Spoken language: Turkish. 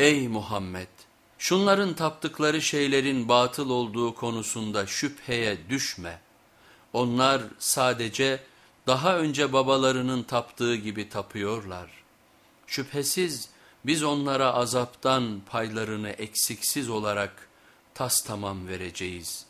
Ey Muhammed! Şunların taptıkları şeylerin batıl olduğu konusunda şüpheye düşme. Onlar sadece daha önce babalarının taptığı gibi tapıyorlar. Şüphesiz biz onlara azaptan paylarını eksiksiz olarak tas tamam vereceğiz.''